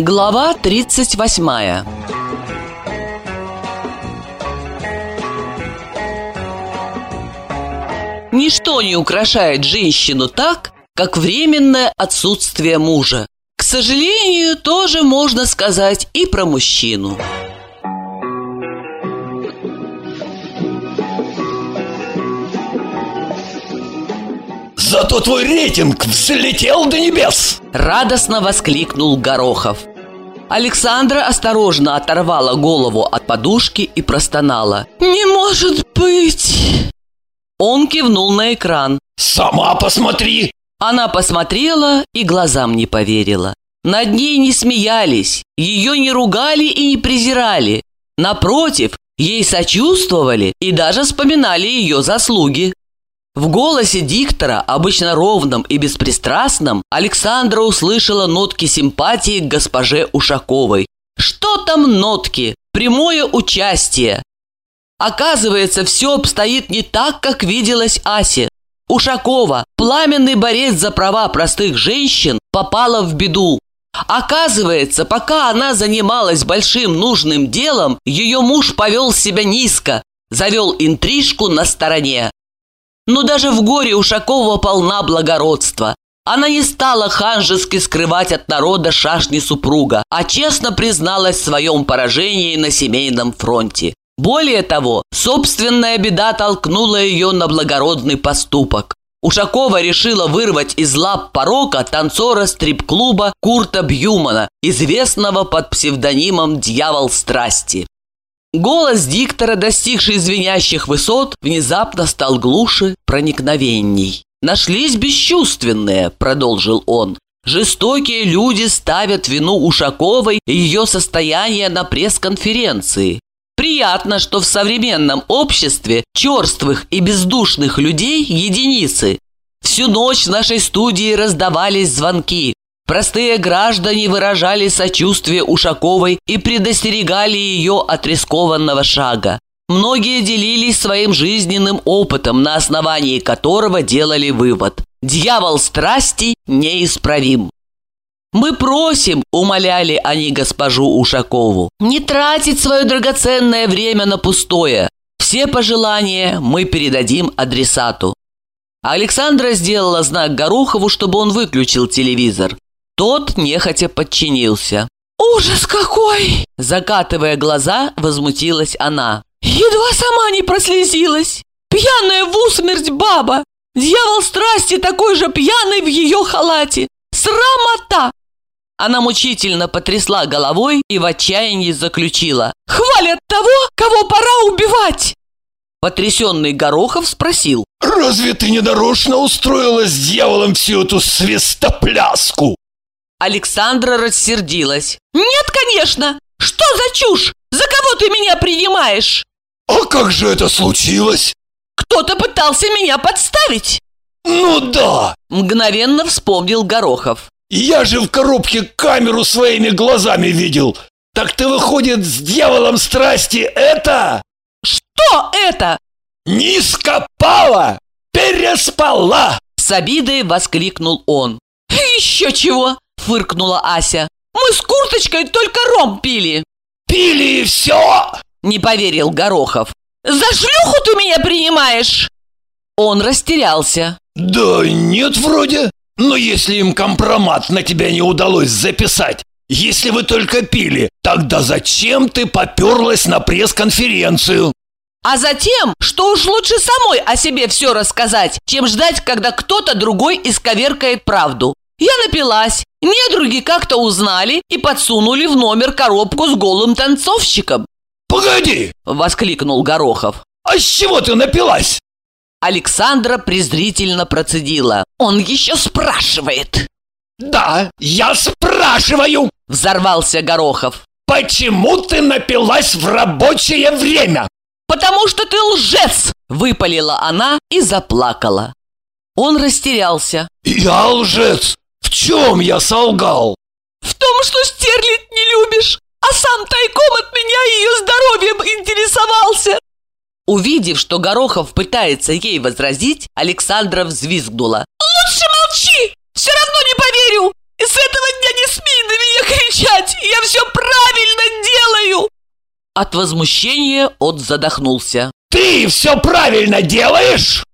Глава 38 Ничто не украшает женщину так, как временное отсутствие мужа. К сожалению, тоже можно сказать и про мужчину. Зато твой рейтинг взлетел до небес Радостно воскликнул Горохов Александра осторожно оторвала голову от подушки и простонала. «Не может быть!» Он кивнул на экран. Сама посмотри! Она посмотрела и глазам не поверила. Над ней не смеялись, ее не ругали и не презирали. Напротив, ей сочувствовали и даже вспоминали ее заслуги в голосе диктора, обычно ровном и беспристрастном, Александра услышала нотки симпатии к госпоже Ушаковой. Что там нотки? Прямое участие. Оказывается, все обстоит не так, как виделась Асе. Ушакова, пламенный борец за права простых женщин, попала в беду. Оказывается, пока она занималась большим нужным делом, ее муж повел себя низко, завел интрижку на стороне. Но даже в горе Ушакова полна благородства. Она не стала ханжески скрывать от народа шашни супруга, а честно призналась в своем поражении на семейном фронте. Более того, собственная беда толкнула ее на благородный поступок. Ушакова решила вырвать из лап порока танцора стрип-клуба Курта Бьюмана, известного под псевдонимом «Дьявол страсти». Голос диктора, достигший звенящих высот, внезапно стал глуше, проникновенней. «Нашлись бесчувственные», — продолжил он. «Жестокие люди ставят вину Ушаковой и ее состояние на пресс-конференции. Приятно, что в современном обществе черствых и бездушных людей единицы. Всю ночь в нашей студии раздавались звонки. Простые граждане выражали сочувствие Ушаковой и предостерегали ее от рискованного шага. Многие делились своим жизненным опытом, на основании которого делали вывод. Дьявол страсти неисправим. «Мы просим», – умоляли они госпожу Ушакову, – «не тратить свое драгоценное время на пустое. Все пожелания мы передадим адресату». Александра сделала знак Горохову, чтобы он выключил телевизор. Тот нехотя подчинился. «Ужас какой!» Закатывая глаза, возмутилась она. «Едва сама не прослезилась! Пьяная в усмерть баба! Дьявол страсти такой же пьяный в ее халате! Срамота!» Она мучительно потрясла головой и в отчаянии заключила. «Хвалят того, кого пора убивать!» Потрясенный Горохов спросил. «Разве ты не нарочно устроила с дьяволом всю эту свистопляску?» Александра рассердилась. «Нет, конечно! Что за чушь? За кого ты меня принимаешь?» «А как же это случилось?» «Кто-то пытался меня подставить!» «Ну да!» Мгновенно вспомнил Горохов. «Я же в коробке камеру своими глазами видел! Так ты, выходит, с дьяволом страсти это...» «Что это?» «Низко пала! Переспала!» С обидой воскликнул он. «Еще чего!» Фыркнула Ася. «Мы с курточкой только ром пили!» «Пили и все!» Не поверил Горохов. «За шлюху ты меня принимаешь?» Он растерялся. «Да нет, вроде. Но если им компромат на тебя не удалось записать, если вы только пили, тогда зачем ты поперлась на пресс-конференцию?» А затем, что уж лучше самой о себе все рассказать, чем ждать, когда кто-то другой исковеркает правду. Я напилась. Недруги как-то узнали и подсунули в номер коробку с голым танцовщиком. «Погоди!» – воскликнул Горохов. «А с чего ты напилась?» Александра презрительно процедила. «Он еще спрашивает!» «Да, я спрашиваю!» – взорвался Горохов. «Почему ты напилась в рабочее время?» «Потому что ты лжец!» – выпалила она и заплакала. Он растерялся. «Я лжец! В чем я солгал? В том, что стерлить не любишь, а сам тайком от меня ее здоровьем интересовался. Увидев, что Горохов пытается ей возразить, Александра взвизгнула. «Лучше молчи! Все равно не поверю! И с этого дня не смей на меня кричать! От возмущения он задохнулся. Ты все правильно делаешь?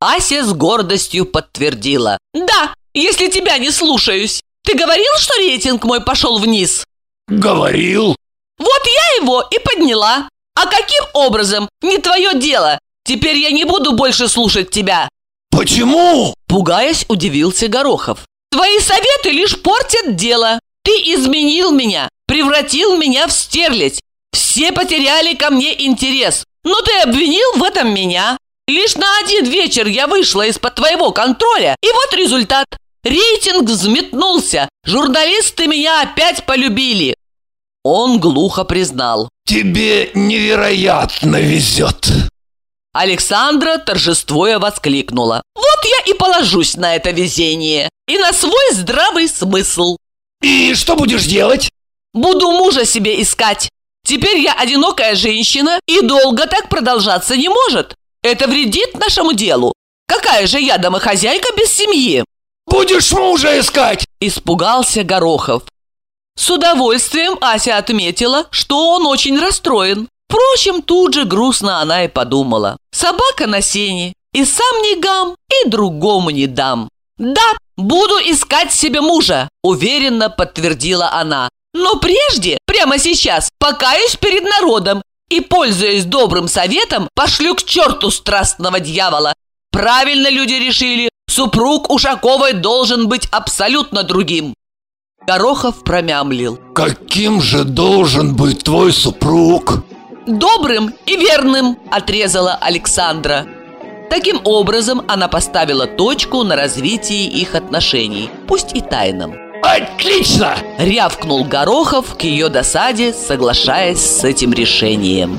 Ася с гордостью подтвердила. Да, если тебя не слушаюсь. Ты говорил, что рейтинг мой пошел вниз? Говорил. Вот я его и подняла. А каким образом? Не твое дело. Теперь я не буду больше слушать тебя. Почему? Пугаясь, удивился Горохов. Твои советы лишь портят дело. Ты изменил меня, превратил меня в стерлядь. Все потеряли ко мне интерес. Но ты обвинил в этом меня. Лишь на один вечер я вышла из-под твоего контроля, и вот результат. Рейтинг взметнулся. Журналисты меня опять полюбили. Он глухо признал. Тебе невероятно везет. Александра торжествуя воскликнула. Вот я и положусь на это везение. И на свой здравый смысл. И что будешь делать? Буду мужа себе искать. Теперь я одинокая женщина, и долго так продолжаться не может. Это вредит нашему делу. Какая же я домохозяйка без семьи? Будешь мужа искать! Испугался Горохов. С удовольствием Ася отметила, что он очень расстроен. Впрочем, тут же грустно она и подумала. Собака на сене, и сам не гам, и другому не дам. Да, буду искать себе мужа, уверенно подтвердила она. Но прежде, прямо сейчас, покаюсь перед народом и, пользуясь добрым советом, пошлю к черту страстного дьявола. Правильно люди решили, супруг Ушаковой должен быть абсолютно другим. Горохов промямлил. Каким же должен быть твой супруг? Добрым и верным, отрезала Александра. Таким образом, она поставила точку на развитии их отношений, пусть и тайном. Отлично! Рявкнул Горохов к ее досаде, соглашаясь с этим решением.